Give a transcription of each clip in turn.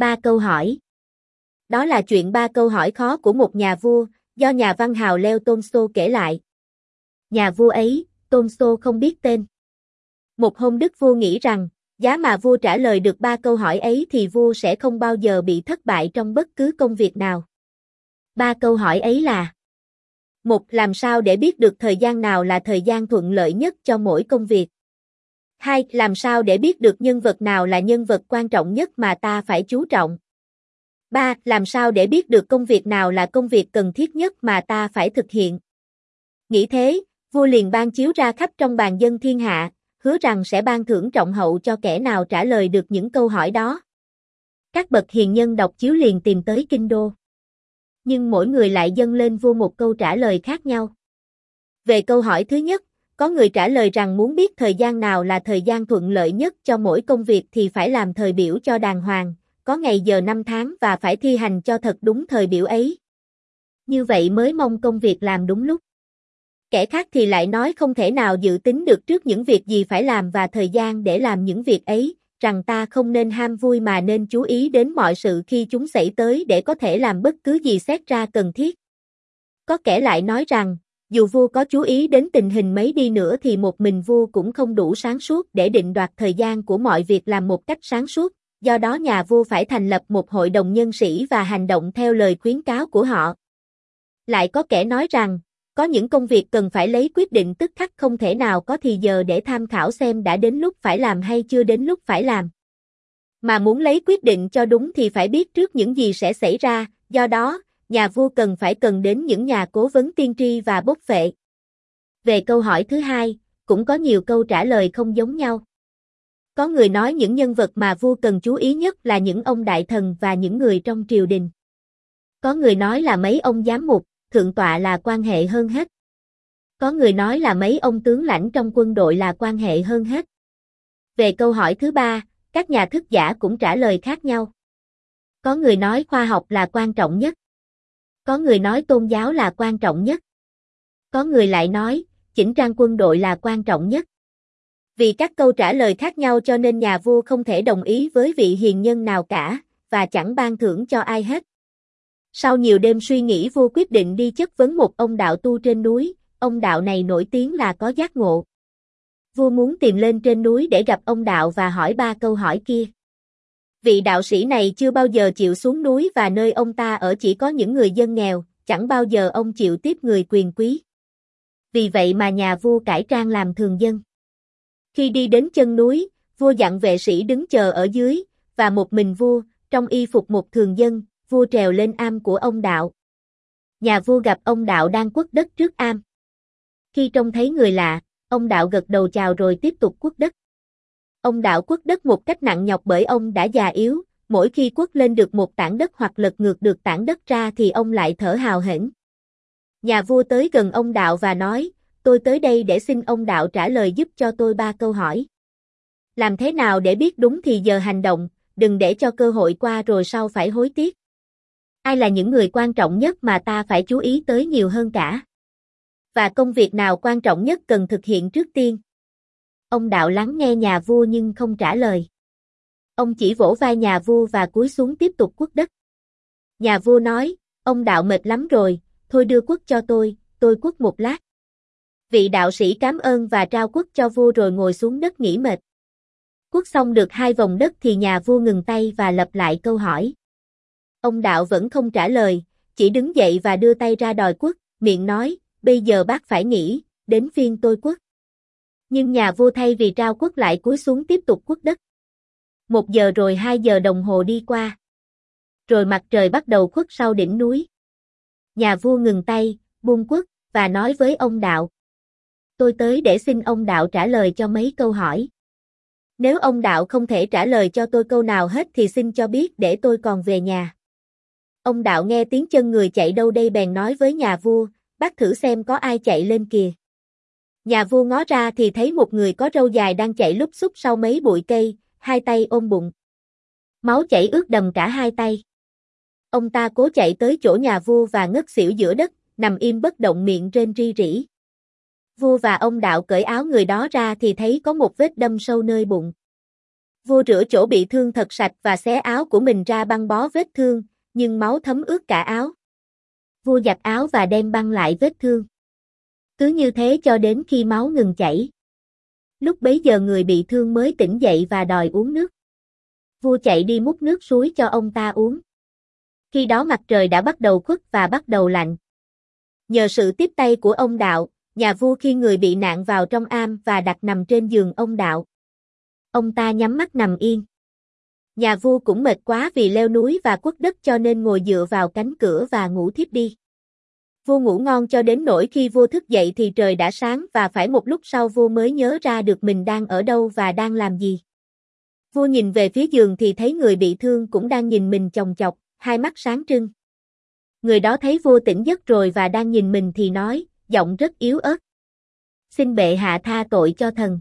Ba câu hỏi. Đó là chuyện ba câu hỏi khó của một nhà vua, do nhà văn hào Leo Tolstoy kể lại. Nhà vua ấy, Tolstoy không biết tên. Một hôm đức vua nghĩ rằng, giá mà vua trả lời được ba câu hỏi ấy thì vua sẽ không bao giờ bị thất bại trong bất cứ công việc nào. Ba câu hỏi ấy là một Làm sao để biết được thời gian nào là thời gian thuận lợi nhất cho mỗi công việc? 2. Làm sao để biết được nhân vật nào là nhân vật quan trọng nhất mà ta phải chú trọng? 3. Làm sao để biết được công việc nào là công việc cần thiết nhất mà ta phải thực hiện? Nghĩ thế, vua liền ban chiếu ra khắp trong bàn dân thiên hạ, hứa rằng sẽ ban thưởng trọng hậu cho kẻ nào trả lời được những câu hỏi đó. Các bậc hiền nhân đọc chiếu liền tìm tới kinh đô. Nhưng mỗi người lại dâng lên vua một câu trả lời khác nhau. Về câu hỏi thứ nhất, có người trả lời rằng muốn biết thời gian nào là thời gian thuận lợi nhất cho mỗi công việc thì phải làm thời biểu cho đàng hoàng, có ngày giờ năm tháng và phải thi hành cho thật đúng thời biểu ấy. Như vậy mới mong công việc làm đúng lúc. Kẻ khác thì lại nói không thể nào dự tính được trước những việc gì phải làm và thời gian để làm những việc ấy, rằng ta không nên ham vui mà nên chú ý đến mọi sự khi chúng xảy tới để có thể làm bất cứ gì xét ra cần thiết. Có kẻ lại nói rằng, dù vua có chú ý đến tình hình mấy đi nữa thì một mình vua cũng không đủ sáng suốt để định đoạt thời gian của mọi việc làm một cách sáng suốt, do đó nhà vua phải thành lập một hội đồng nhân sĩ và hành động theo lời khuyến cáo của họ. Lại có kẻ nói rằng, có những công việc cần phải lấy quyết định tức khắc không thể nào có thì giờ để tham khảo xem đã đến lúc phải làm hay chưa đến lúc phải làm. Mà muốn lấy quyết định cho đúng thì phải biết trước những gì sẽ xảy ra, do đó, nhà vua cần phải cần đến những nhà cố vấn tiên tri và bốc phệ. Về câu hỏi thứ hai, cũng có nhiều câu trả lời không giống nhau. Có người nói những nhân vật mà vua cần chú ý nhất là những ông đại thần và những người trong triều đình. Có người nói là mấy ông giám mục, thượng tọa là quan hệ hơn hết. Có người nói là mấy ông tướng lãnh trong quân đội là quan hệ hơn hết. Về câu hỏi thứ ba, các nhà thức giả cũng trả lời khác nhau. Có người nói khoa học là quan trọng nhất. Có người nói tôn giáo là quan trọng nhất. Có người lại nói, chỉnh trang quân đội là quan trọng nhất. Vì các câu trả lời khác nhau cho nên nhà vua không thể đồng ý với vị hiền nhân nào cả, và chẳng ban thưởng cho ai hết. Sau nhiều đêm suy nghĩ vua quyết định đi chất vấn một ông đạo tu trên núi, ông đạo này nổi tiếng là có giác ngộ. Vua muốn tìm lên trên núi để gặp ông đạo và hỏi ba câu hỏi kia. Vị đạo sĩ này chưa bao giờ chịu xuống núi và nơi ông ta ở chỉ có những người dân nghèo, chẳng bao giờ ông chịu tiếp người quyền quý. Vì vậy mà nhà vua cải trang làm thường dân. Khi đi đến chân núi, vua dặn vệ sĩ đứng chờ ở dưới, và một mình vua, trong y phục một thường dân, vua trèo lên am của ông đạo. Nhà vua gặp ông đạo đang quất đất trước am. Khi trông thấy người lạ, ông đạo gật đầu chào rồi tiếp tục quất đất. Ông đạo quất đất một cách nặng nhọc bởi ông đã già yếu, mỗi khi quất lên được một tảng đất hoặc lật ngược được tảng đất ra thì ông lại thở hào hển. Nhà vua tới gần ông đạo và nói, tôi tới đây để xin ông đạo trả lời giúp cho tôi ba câu hỏi. Làm thế nào để biết đúng thì giờ hành động, đừng để cho cơ hội qua rồi sau phải hối tiếc. Ai là những người quan trọng nhất mà ta phải chú ý tới nhiều hơn cả? Và công việc nào quan trọng nhất cần thực hiện trước tiên? Ông đạo lắng nghe nhà vua nhưng không trả lời. Ông chỉ vỗ vai nhà vua và cúi xuống tiếp tục quất đất. Nhà vua nói, ông đạo mệt lắm rồi, thôi đưa quất cho tôi, tôi quất một lát. Vị đạo sĩ cảm ơn và trao quất cho vua rồi ngồi xuống đất nghỉ mệt. Quất xong được hai vòng đất thì nhà vua ngừng tay và lặp lại câu hỏi. Ông đạo vẫn không trả lời, chỉ đứng dậy và đưa tay ra đòi quất, miệng nói, bây giờ bác phải nghỉ, đến phiên tôi quất. Nhưng nhà vua thay vì trao quốc lại cúi xuống tiếp tục quốc đất. Một giờ rồi hai giờ đồng hồ đi qua. Rồi mặt trời bắt đầu khuất sau đỉnh núi. Nhà vua ngừng tay, buông quốc và nói với ông đạo. Tôi tới để xin ông đạo trả lời cho mấy câu hỏi. Nếu ông đạo không thể trả lời cho tôi câu nào hết thì xin cho biết để tôi còn về nhà. Ông đạo nghe tiếng chân người chạy đâu đây bèn nói với nhà vua, bác thử xem có ai chạy lên kìa. Nhà vua ngó ra thì thấy một người có râu dài đang chạy lúc xúc sau mấy bụi cây, hai tay ôm bụng. Máu chảy ướt đầm cả hai tay. Ông ta cố chạy tới chỗ nhà vua và ngất xỉu giữa đất, nằm im bất động miệng trên ri rỉ. Vua và ông đạo cởi áo người đó ra thì thấy có một vết đâm sâu nơi bụng. Vua rửa chỗ bị thương thật sạch và xé áo của mình ra băng bó vết thương, nhưng máu thấm ướt cả áo. Vua giặt áo và đem băng lại vết thương. Cứ như thế cho đến khi máu ngừng chảy. Lúc bấy giờ người bị thương mới tỉnh dậy và đòi uống nước. Vua chạy đi múc nước suối cho ông ta uống. Khi đó mặt trời đã bắt đầu khuất và bắt đầu lạnh. Nhờ sự tiếp tay của ông đạo, nhà vua khi người bị nạn vào trong am và đặt nằm trên giường ông đạo. Ông ta nhắm mắt nằm yên. Nhà vua cũng mệt quá vì leo núi và quất đất cho nên ngồi dựa vào cánh cửa và ngủ thiếp đi. Vua ngủ ngon cho đến nỗi khi vua thức dậy thì trời đã sáng và phải một lúc sau vua mới nhớ ra được mình đang ở đâu và đang làm gì. Vua nhìn về phía giường thì thấy người bị thương cũng đang nhìn mình chồng chọc, hai mắt sáng trưng. Người đó thấy vua tỉnh giấc rồi và đang nhìn mình thì nói, giọng rất yếu ớt. Xin bệ hạ tha tội cho thần.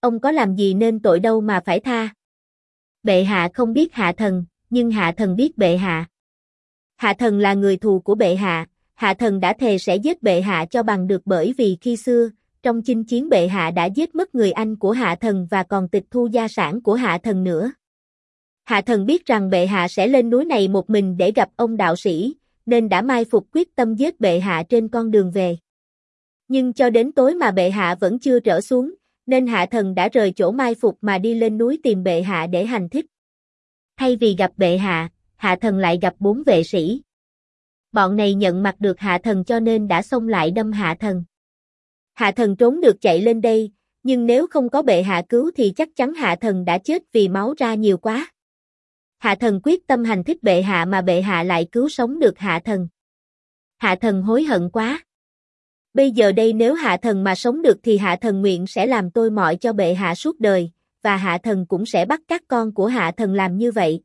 Ông có làm gì nên tội đâu mà phải tha. Bệ hạ không biết hạ thần, nhưng hạ thần biết bệ hạ. Hạ thần là người thù của bệ hạ, hạ thần đã thề sẽ giết bệ hạ cho bằng được bởi vì khi xưa, trong chinh chiến bệ hạ đã giết mất người anh của hạ thần và còn tịch thu gia sản của hạ thần nữa. Hạ thần biết rằng bệ hạ sẽ lên núi này một mình để gặp ông đạo sĩ, nên đã mai phục quyết tâm giết bệ hạ trên con đường về. Nhưng cho đến tối mà bệ hạ vẫn chưa trở xuống, nên hạ thần đã rời chỗ mai phục mà đi lên núi tìm bệ hạ để hành thích. Thay vì gặp bệ hạ, hạ thần lại gặp bốn vệ sĩ. Bọn này nhận mặt được hạ thần cho nên đã xông lại đâm hạ thần. Hạ thần trốn được chạy lên đây, nhưng nếu không có bệ hạ cứu thì chắc chắn hạ thần đã chết vì máu ra nhiều quá. Hạ thần quyết tâm hành thích bệ hạ mà bệ hạ lại cứu sống được hạ thần. Hạ thần hối hận quá. Bây giờ đây nếu hạ thần mà sống được thì hạ thần nguyện sẽ làm tôi mọi cho bệ hạ suốt đời, và hạ thần cũng sẽ bắt các con của hạ thần làm như vậy.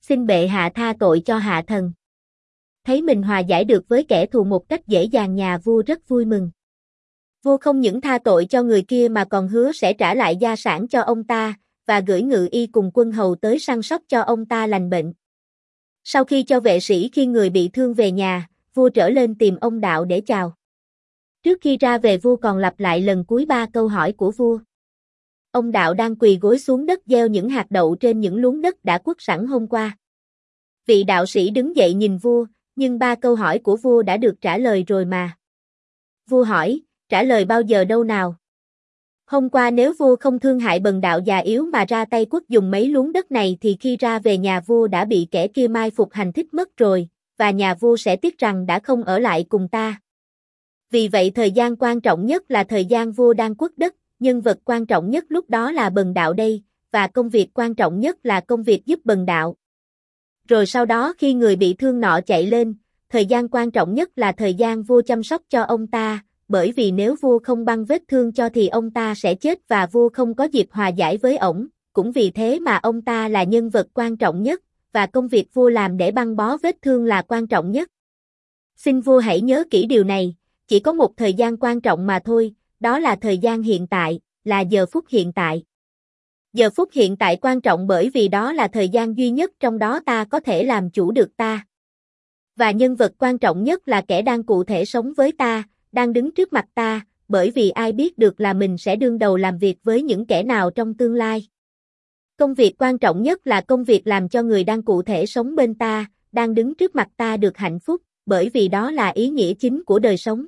Xin bệ hạ tha tội cho hạ thần. Thấy mình hòa giải được với kẻ thù một cách dễ dàng nhà vua rất vui mừng. Vua không những tha tội cho người kia mà còn hứa sẽ trả lại gia sản cho ông ta, và gửi ngự y cùng quân hầu tới săn sóc cho ông ta lành bệnh. Sau khi cho vệ sĩ khi người bị thương về nhà, vua trở lên tìm ông đạo để chào. Trước khi ra về vua còn lặp lại lần cuối ba câu hỏi của vua. Ông đạo đang quỳ gối xuống đất gieo những hạt đậu trên những luống đất đã quất sẵn hôm qua. Vị đạo sĩ đứng dậy nhìn vua, nhưng ba câu hỏi của vua đã được trả lời rồi mà. Vua hỏi, trả lời bao giờ đâu nào? Hôm qua nếu vua không thương hại bần đạo già yếu mà ra tay quất dùng mấy luống đất này thì khi ra về nhà vua đã bị kẻ kia mai phục hành thích mất rồi, và nhà vua sẽ tiếc rằng đã không ở lại cùng ta. Vì vậy thời gian quan trọng nhất là thời gian vua đang quất đất, nhân vật quan trọng nhất lúc đó là bần đạo đây, và công việc quan trọng nhất là công việc giúp bần đạo. Rồi sau đó khi người bị thương nọ chạy lên, thời gian quan trọng nhất là thời gian vua chăm sóc cho ông ta, bởi vì nếu vua không băng vết thương cho thì ông ta sẽ chết và vua không có dịp hòa giải với ổng, cũng vì thế mà ông ta là nhân vật quan trọng nhất, và công việc vua làm để băng bó vết thương là quan trọng nhất. Xin vua hãy nhớ kỹ điều này, chỉ có một thời gian quan trọng mà thôi, đó là thời gian hiện tại, là giờ phút hiện tại. Giờ phút hiện tại quan trọng bởi vì đó là thời gian duy nhất trong đó ta có thể làm chủ được ta. Và nhân vật quan trọng nhất là kẻ đang cụ thể sống với ta, đang đứng trước mặt ta, bởi vì ai biết được là mình sẽ đương đầu làm việc với những kẻ nào trong tương lai. Công việc quan trọng nhất là công việc làm cho người đang cụ thể sống bên ta, đang đứng trước mặt ta được hạnh phúc, bởi vì đó là ý nghĩa chính của đời sống.